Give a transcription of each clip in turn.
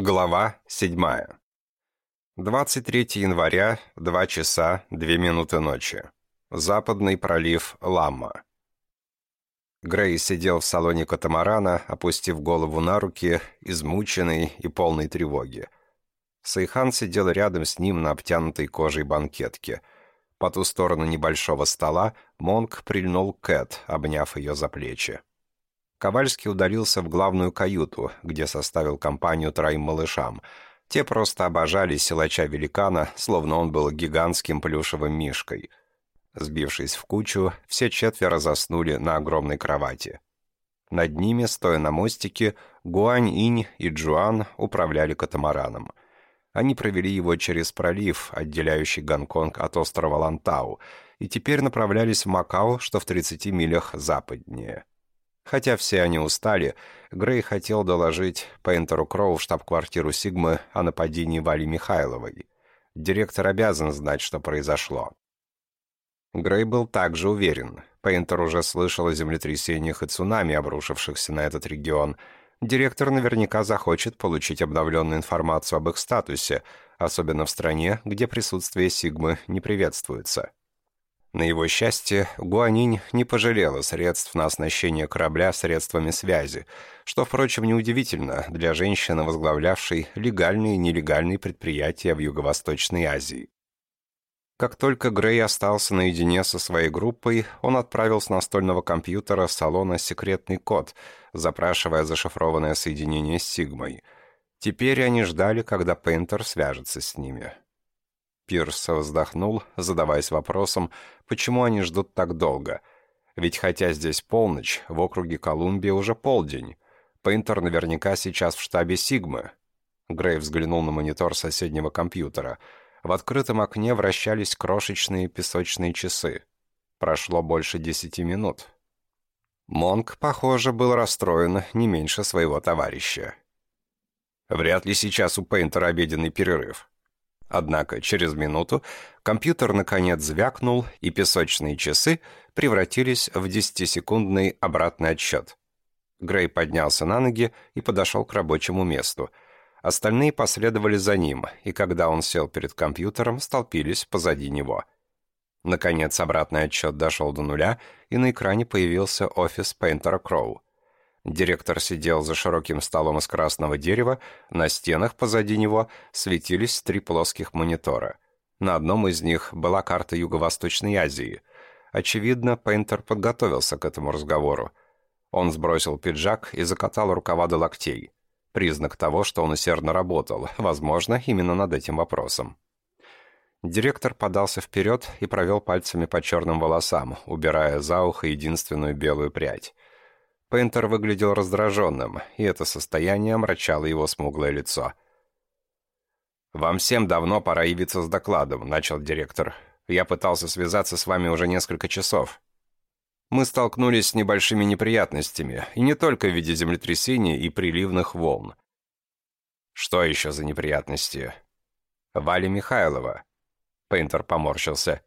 Глава 7. 23 января, 2 часа, 2 минуты ночи. Западный пролив Ламма. Грей сидел в салоне катамарана, опустив голову на руки, измученный и полный тревоги. Сайхан сидел рядом с ним на обтянутой кожей банкетке. По ту сторону небольшого стола Монк прильнул к Кэт, обняв ее за плечи. Ковальский удалился в главную каюту, где составил компанию троим малышам. Те просто обожали силача-великана, словно он был гигантским плюшевым мишкой. Сбившись в кучу, все четверо заснули на огромной кровати. Над ними, стоя на мостике, Гуань-Инь и Джуан управляли катамараном. Они провели его через пролив, отделяющий Гонконг от острова Лантау, и теперь направлялись в Макао, что в 30 милях западнее. Хотя все они устали, Грей хотел доложить Пейнтеру Кроу в штаб-квартиру Сигмы о нападении Вали Михайловой. Директор обязан знать, что произошло. Грей был также уверен. Пейнтер уже слышал о землетрясениях и цунами, обрушившихся на этот регион. Директор наверняка захочет получить обновленную информацию об их статусе, особенно в стране, где присутствие Сигмы не приветствуется. На его счастье, Гуанинь не пожалела средств на оснащение корабля средствами связи, что, впрочем, неудивительно для женщины, возглавлявшей легальные и нелегальные предприятия в Юго-Восточной Азии. Как только Грей остался наедине со своей группой, он отправил с настольного компьютера салона секретный код, запрашивая зашифрованное соединение с Сигмой. Теперь они ждали, когда Пейнтер свяжется с ними. Пирс вздохнул, задаваясь вопросом, почему они ждут так долго. Ведь хотя здесь полночь, в округе Колумбия уже полдень. Пейнтер наверняка сейчас в штабе Сигмы. Грей взглянул на монитор соседнего компьютера. В открытом окне вращались крошечные песочные часы. Прошло больше десяти минут. Монк, похоже, был расстроен не меньше своего товарища. Вряд ли сейчас у Пейнтера обеденный перерыв. Однако через минуту компьютер наконец звякнул, и песочные часы превратились в десятисекундный обратный отсчет. Грей поднялся на ноги и подошел к рабочему месту. Остальные последовали за ним, и когда он сел перед компьютером, столпились позади него. Наконец обратный отсчет дошел до нуля, и на экране появился офис Пейнтера Кроу. Директор сидел за широким столом из красного дерева, на стенах позади него светились три плоских монитора. На одном из них была карта Юго-Восточной Азии. Очевидно, Пейнтер подготовился к этому разговору. Он сбросил пиджак и закатал рукава до локтей. Признак того, что он усердно работал, возможно, именно над этим вопросом. Директор подался вперед и провел пальцами по черным волосам, убирая за ухо единственную белую прядь. Пейнтер выглядел раздраженным, и это состояние омрачало его смуглое лицо. «Вам всем давно пора явиться с докладом», — начал директор. «Я пытался связаться с вами уже несколько часов. Мы столкнулись с небольшими неприятностями, и не только в виде землетрясений и приливных волн. Что еще за неприятности? Валя Михайлова. Пейнтер поморщился.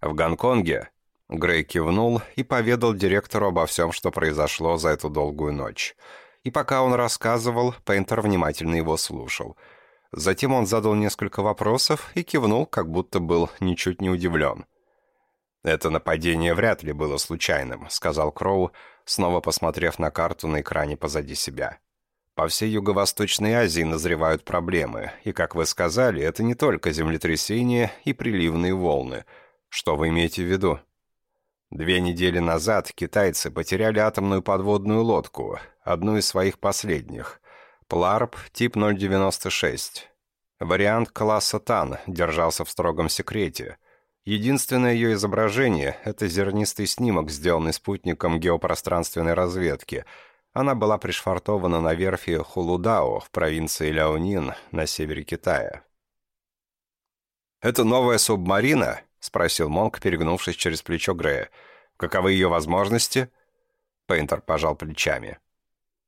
В Гонконге Грей кивнул и поведал директору обо всем, что произошло за эту долгую ночь. И пока он рассказывал, Пейнтер внимательно его слушал. Затем он задал несколько вопросов и кивнул, как будто был ничуть не удивлен. «Это нападение вряд ли было случайным», — сказал Кроу, снова посмотрев на карту на экране позади себя. «По всей Юго-Восточной Азии назревают проблемы, и, как вы сказали, это не только землетрясения и приливные волны. Что вы имеете в виду?» Две недели назад китайцы потеряли атомную подводную лодку, одну из своих последних. Пларп тип 096. Вариант класса Тан держался в строгом секрете. Единственное ее изображение – это зернистый снимок, сделанный спутником геопространственной разведки. Она была пришвартована на верфи Хулудао в провинции Ляонин на севере Китая. «Это новая субмарина?» — спросил Монк, перегнувшись через плечо Грея. «Каковы ее возможности?» Пейнтер пожал плечами.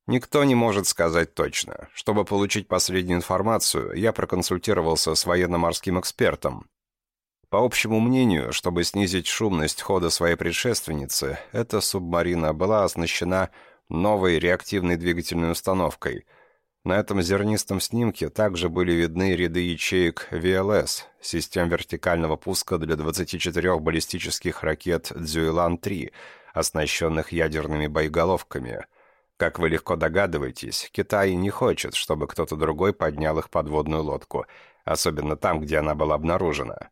«Никто не может сказать точно. Чтобы получить последнюю информацию, я проконсультировался с военно-морским экспертом. По общему мнению, чтобы снизить шумность хода своей предшественницы, эта субмарина была оснащена новой реактивной двигательной установкой. На этом зернистом снимке также были видны ряды ячеек ВЛС, систем вертикального пуска для 24 баллистических ракет «Дзюйлан-3», оснащенных ядерными боеголовками. Как вы легко догадываетесь, Китай не хочет, чтобы кто-то другой поднял их подводную лодку, особенно там, где она была обнаружена.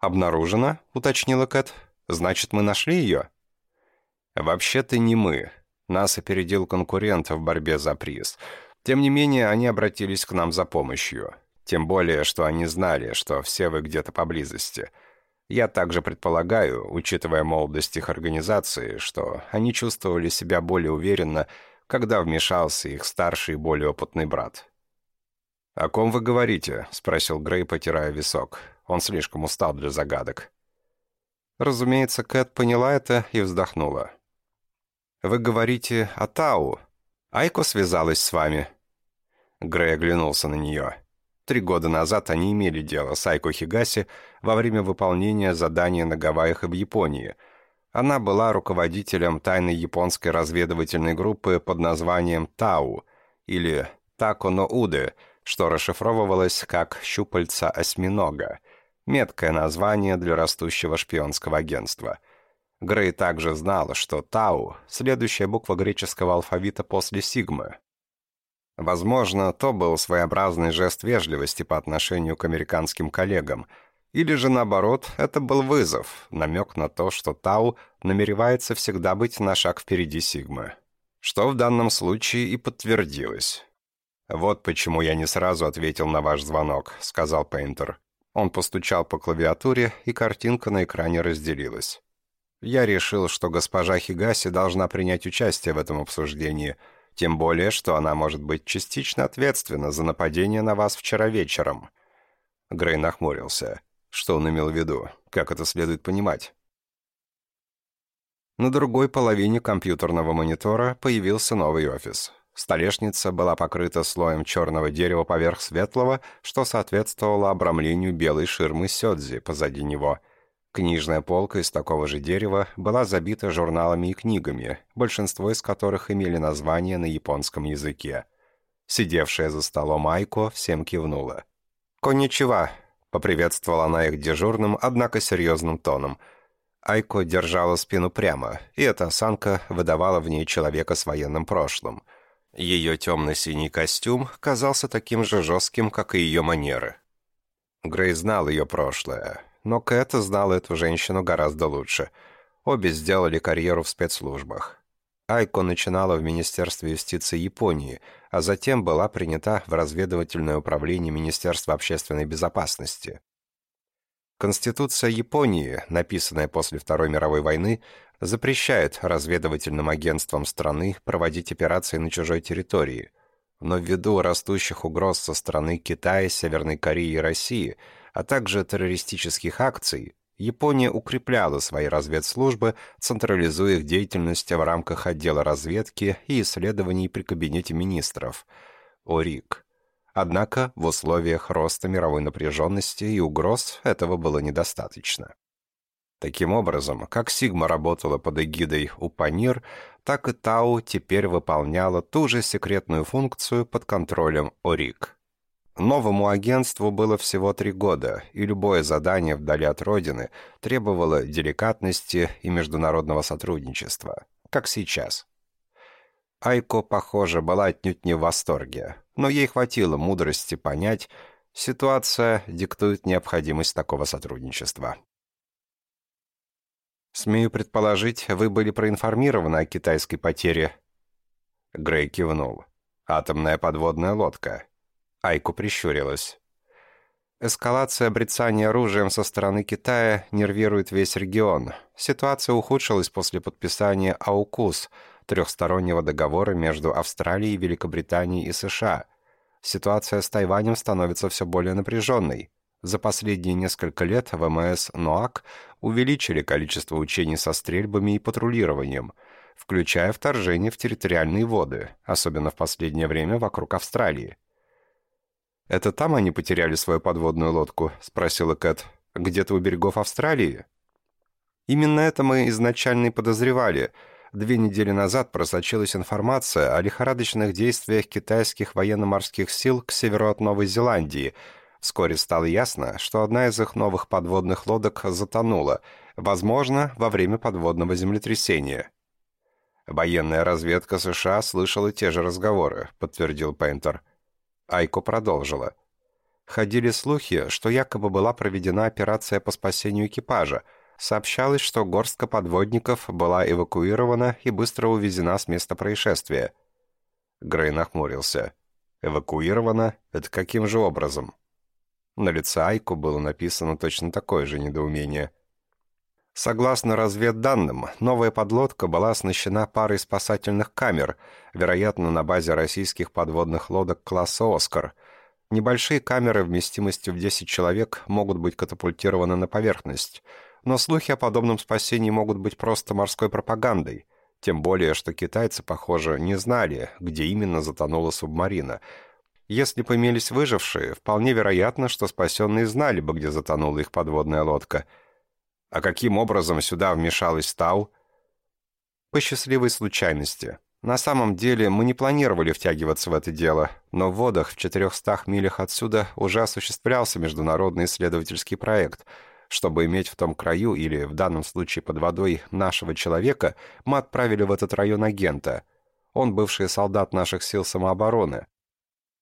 «Обнаружена?» — уточнила Кэт. «Значит, мы нашли ее?» «Вообще-то не мы. Нас опередил конкурент в борьбе за приз». Тем не менее, они обратились к нам за помощью. Тем более, что они знали, что все вы где-то поблизости. Я также предполагаю, учитывая молодость их организации, что они чувствовали себя более уверенно, когда вмешался их старший и более опытный брат. «О ком вы говорите?» — спросил Грей, потирая висок. Он слишком устал для загадок. Разумеется, Кэт поняла это и вздохнула. «Вы говорите о Тау», Айко связалась с вами». Грей оглянулся на нее. Три года назад они имели дело с Айко Хигаси во время выполнения задания на Гавайях и в Японии. Она была руководителем тайной японской разведывательной группы под названием «Тау» или «Тако Уде», что расшифровывалось как «щупальца осьминога», меткое название для растущего шпионского агентства – Грей также знал, что Тау — следующая буква греческого алфавита после Сигмы. Возможно, то был своеобразный жест вежливости по отношению к американским коллегам, или же наоборот, это был вызов, намек на то, что Тау намеревается всегда быть на шаг впереди Сигмы. Что в данном случае и подтвердилось. «Вот почему я не сразу ответил на ваш звонок», — сказал Пейнтер. Он постучал по клавиатуре, и картинка на экране разделилась. Я решил, что госпожа Хигаси должна принять участие в этом обсуждении, тем более, что она может быть частично ответственна за нападение на вас вчера вечером». Грей нахмурился. Что он имел в виду? Как это следует понимать? На другой половине компьютерного монитора появился новый офис. Столешница была покрыта слоем черного дерева поверх светлого, что соответствовало обрамлению белой ширмы сёдзи позади него – Книжная полка из такого же дерева была забита журналами и книгами, большинство из которых имели название на японском языке. Сидевшая за столом Айко всем кивнула. «Конничева», — поприветствовала она их дежурным, однако серьезным тоном. Айко держала спину прямо, и эта осанка выдавала в ней человека с военным прошлым. Ее темно-синий костюм казался таким же жестким, как и ее манеры. Грей знал ее прошлое но Кэт знал эту женщину гораздо лучше. Обе сделали карьеру в спецслужбах. Айко начинала в Министерстве юстиции Японии, а затем была принята в разведывательное управление Министерства общественной безопасности. Конституция Японии, написанная после Второй мировой войны, запрещает разведывательным агентствам страны проводить операции на чужой территории. Но ввиду растущих угроз со стороны Китая, Северной Кореи и России – а также террористических акций, Япония укрепляла свои разведслужбы, централизуя их деятельность в рамках отдела разведки и исследований при Кабинете министров ОРИК. Однако в условиях роста мировой напряженности и угроз этого было недостаточно. Таким образом, как Сигма работала под эгидой УПАНИР, так и Тау теперь выполняла ту же секретную функцию под контролем ОРИК. Новому агентству было всего три года, и любое задание вдали от родины требовало деликатности и международного сотрудничества, как сейчас. Айко, похоже, была отнюдь не в восторге, но ей хватило мудрости понять, ситуация диктует необходимость такого сотрудничества. «Смею предположить, вы были проинформированы о китайской потере?» Грей кивнул. «Атомная подводная лодка». Айку прищурилась. Эскалация обрицания оружием со стороны Китая нервирует весь регион. Ситуация ухудшилась после подписания АУКУС, трехстороннего договора между Австралией, Великобританией и США. Ситуация с Тайванем становится все более напряженной. За последние несколько лет ВМС НОАК увеличили количество учений со стрельбами и патрулированием, включая вторжение в территориальные воды, особенно в последнее время вокруг Австралии. «Это там они потеряли свою подводную лодку?» — спросила Кэт. «Где-то у берегов Австралии?» «Именно это мы изначально и подозревали. Две недели назад просочилась информация о лихорадочных действиях китайских военно-морских сил к северу от Новой Зеландии. Вскоре стало ясно, что одна из их новых подводных лодок затонула, возможно, во время подводного землетрясения. «Военная разведка США слышала те же разговоры», — подтвердил Пейнтер. Айко продолжила. Ходили слухи, что якобы была проведена операция по спасению экипажа — сообщалось, что горстка подводников была эвакуирована и быстро увезена с места происшествия. Грей нахмурился. «Эвакуирована? Это каким же образом?» На лице Айку было написано точно такое же недоумение. Согласно разведданным, новая подлодка была оснащена парой спасательных камер, вероятно, на базе российских подводных лодок класса «Оскар». Небольшие камеры вместимостью в 10 человек могут быть катапультированы на поверхность – но слухи о подобном спасении могут быть просто морской пропагандой. Тем более, что китайцы, похоже, не знали, где именно затонула субмарина. Если бы имелись выжившие, вполне вероятно, что спасенные знали бы, где затонула их подводная лодка. А каким образом сюда вмешалась Тау? По счастливой случайности. На самом деле мы не планировали втягиваться в это дело, но в водах в 400 милях отсюда уже осуществлялся международный исследовательский проект — чтобы иметь в том краю, или в данном случае под водой, нашего человека, мы отправили в этот район агента. Он бывший солдат наших сил самообороны.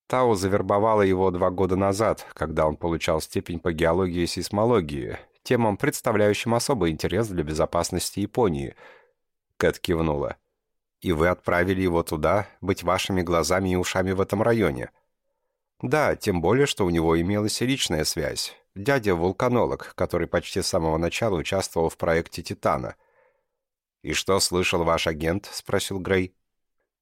Тау завербовала его два года назад, когда он получал степень по геологии и сейсмологии, темам, представляющим особый интерес для безопасности Японии. Кэт кивнула. «И вы отправили его туда, быть вашими глазами и ушами в этом районе?» «Да, тем более, что у него имелась и личная связь. Дядя — вулканолог, который почти с самого начала участвовал в проекте «Титана». «И что слышал ваш агент?» — спросил Грей.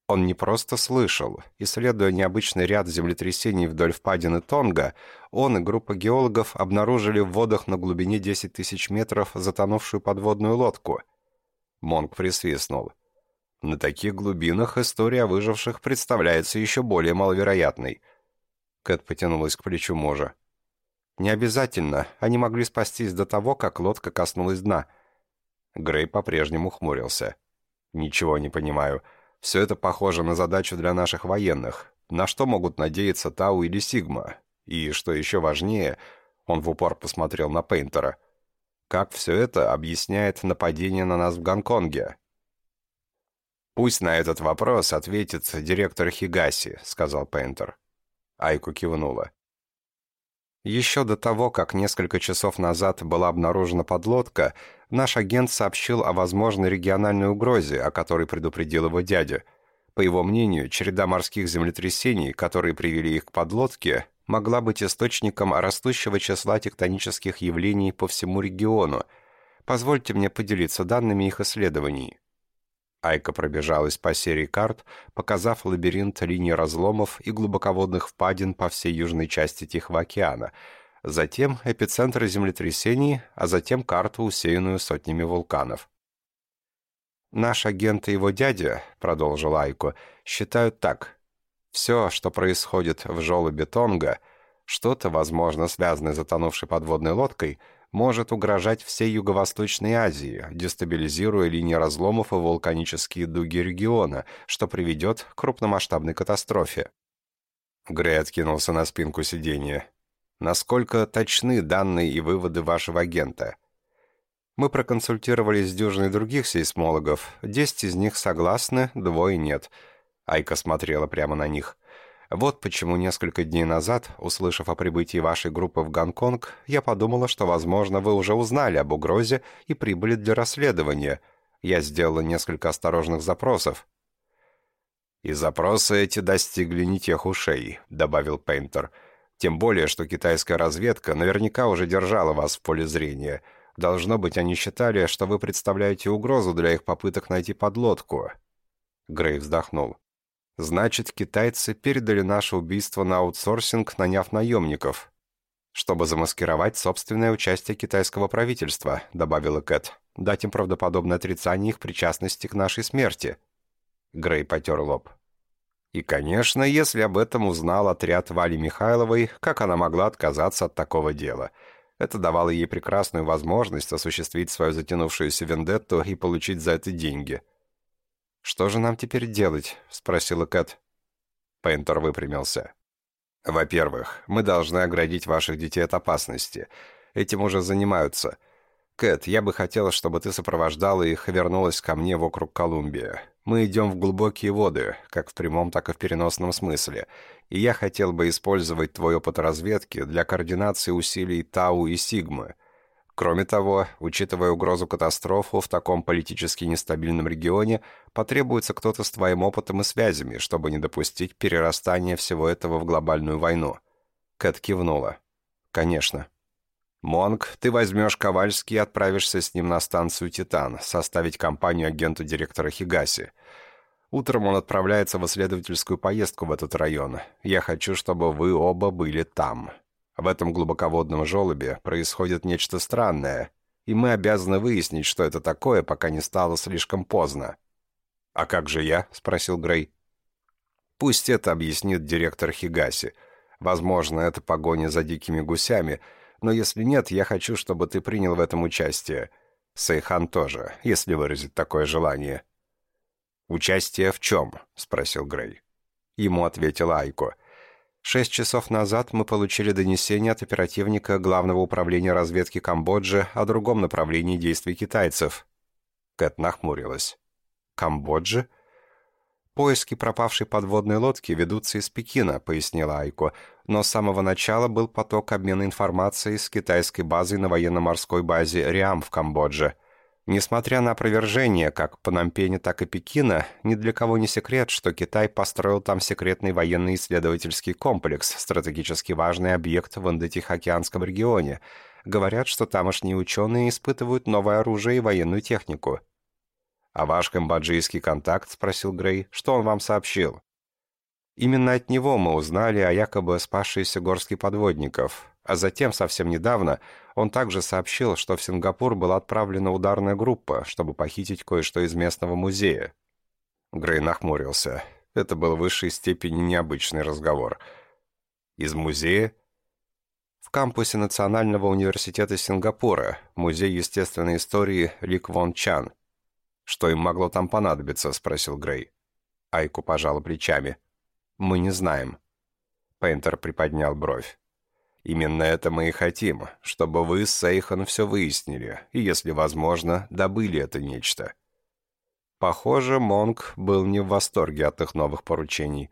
Он не просто слышал. Исследуя необычный ряд землетрясений вдоль впадины Тонга, он и группа геологов обнаружили в водах на глубине 10 тысяч метров затонувшую подводную лодку. Монг присвистнул. На таких глубинах история выживших представляется еще более маловероятной. Кэт потянулась к плечу мужа. «Не обязательно. Они могли спастись до того, как лодка коснулась дна». Грей по-прежнему хмурился. «Ничего не понимаю. Все это похоже на задачу для наших военных. На что могут надеяться Тау или Сигма? И, что еще важнее, он в упор посмотрел на Пейнтера. Как все это объясняет нападение на нас в Гонконге?» «Пусть на этот вопрос ответит директор Хигаси», — сказал Пейнтер. Айку кивнула. Еще до того, как несколько часов назад была обнаружена подлодка, наш агент сообщил о возможной региональной угрозе, о которой предупредил его дядя. По его мнению, череда морских землетрясений, которые привели их к подлодке, могла быть источником растущего числа тектонических явлений по всему региону. Позвольте мне поделиться данными их исследований. Айка пробежалась по серии карт, показав лабиринт линий разломов и глубоководных впадин по всей южной части Тихого океана, затем эпицентры землетрясений, а затем карту, усеянную сотнями вулканов. «Наш агент и его дядя», — продолжил Айко, — «считают так. Все, что происходит в желобе Тонга, что-то, возможно, связанное с затонувшей подводной лодкой — может угрожать всей Юго-Восточной Азии, дестабилизируя линии разломов и вулканические дуги региона, что приведет к крупномасштабной катастрофе. Грей откинулся на спинку сиденья. «Насколько точны данные и выводы вашего агента?» Мы проконсультировались с дюжиной других сейсмологов. Десять из них согласны, двое нет. Айка смотрела прямо на них. Вот почему несколько дней назад, услышав о прибытии вашей группы в Гонконг, я подумала, что, возможно, вы уже узнали об угрозе и прибыли для расследования. Я сделала несколько осторожных запросов». «И запросы эти достигли не тех ушей», — добавил Пейнтер. «Тем более, что китайская разведка наверняка уже держала вас в поле зрения. Должно быть, они считали, что вы представляете угрозу для их попыток найти подлодку». Грей вздохнул. Значит, китайцы передали наше убийство на аутсорсинг, наняв наемников, чтобы замаскировать собственное участие китайского правительства, добавила Кэт, дать им правдоподобное отрицание их причастности к нашей смерти. Грей потер лоб. И, конечно, если об этом узнал отряд Вали Михайловой, как она могла отказаться от такого дела? Это давало ей прекрасную возможность осуществить свою затянувшуюся вендетту и получить за это деньги. «Что же нам теперь делать?» — спросила Кэт. Пейнтер выпрямился. «Во-первых, мы должны оградить ваших детей от опасности. Этим уже занимаются. Кэт, я бы хотела, чтобы ты сопровождала их и вернулась ко мне вокруг Колумбии. Мы идем в глубокие воды, как в прямом, так и в переносном смысле, и я хотел бы использовать твой опыт разведки для координации усилий Тау и Сигмы. Кроме того, учитывая угрозу катастрофы в таком политически нестабильном регионе, потребуется кто-то с твоим опытом и связями, чтобы не допустить перерастания всего этого в глобальную войну». Кэт кивнула. «Конечно». «Монг, ты возьмешь Ковальский и отправишься с ним на станцию «Титан», составить компанию агенту директора Хигаси. Утром он отправляется в исследовательскую поездку в этот район. Я хочу, чтобы вы оба были там». В этом глубоководном желобе происходит нечто странное, и мы обязаны выяснить, что это такое, пока не стало слишком поздно. «А как же я?» — спросил Грей. «Пусть это объяснит директор Хигаси. Возможно, это погоня за дикими гусями, но если нет, я хочу, чтобы ты принял в этом участие. Сейхан тоже, если выразит такое желание». «Участие в чем?» — спросил Грей. Ему ответила Айко — Шесть часов назад мы получили донесение от оперативника Главного управления разведки Камбоджи о другом направлении действий китайцев. Кэт нахмурилась. «Камбоджи?» «Поиски пропавшей подводной лодки ведутся из Пекина», — пояснила Айко, «но с самого начала был поток обмена информацией с китайской базой на военно-морской базе Риам в Камбодже». Несмотря на опровержение как Пномпеня, так и Пекина, ни для кого не секрет, что Китай построил там секретный военный исследовательский комплекс, стратегически важный объект в Индотихоокеанском регионе. Говорят, что тамошние ученые испытывают новое оружие и военную технику. «А ваш камбоджийский контакт?» — спросил Грей. «Что он вам сообщил?» Именно от него мы узнали о якобы спасшейся горске подводников. А затем, совсем недавно, он также сообщил, что в Сингапур была отправлена ударная группа, чтобы похитить кое-что из местного музея. Грей нахмурился. Это был в высшей степени необычный разговор. Из музея? В кампусе Национального университета Сингапура, музей естественной истории Лик Вон Чан. «Что им могло там понадобиться?» — спросил Грей. Айку пожала плечами. «Мы не знаем». Пейнтер приподнял бровь. Именно это мы и хотим, чтобы вы с Сейхан все выяснили, и, если возможно, добыли это нечто». Похоже, Монг был не в восторге от их новых поручений.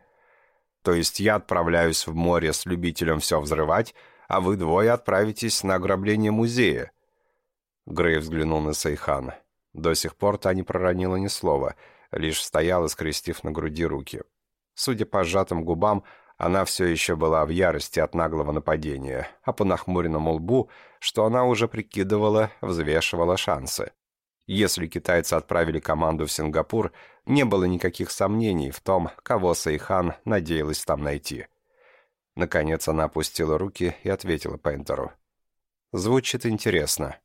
То есть я отправляюсь в море с любителем все взрывать, а вы двое отправитесь на ограбление музея. Грей взглянул на Сейхан. До сих пор та не проронила ни слова, лишь стояла, скрестив на груди руки. Судя по сжатым губам, она все еще была в ярости от наглого нападения, а по нахмуренному лбу, что она уже прикидывала, взвешивала шансы. Если китайцы отправили команду в Сингапур, не было никаких сомнений в том, кого Сайхан надеялась там найти. Наконец она опустила руки и ответила Пейнтеру. «Звучит интересно».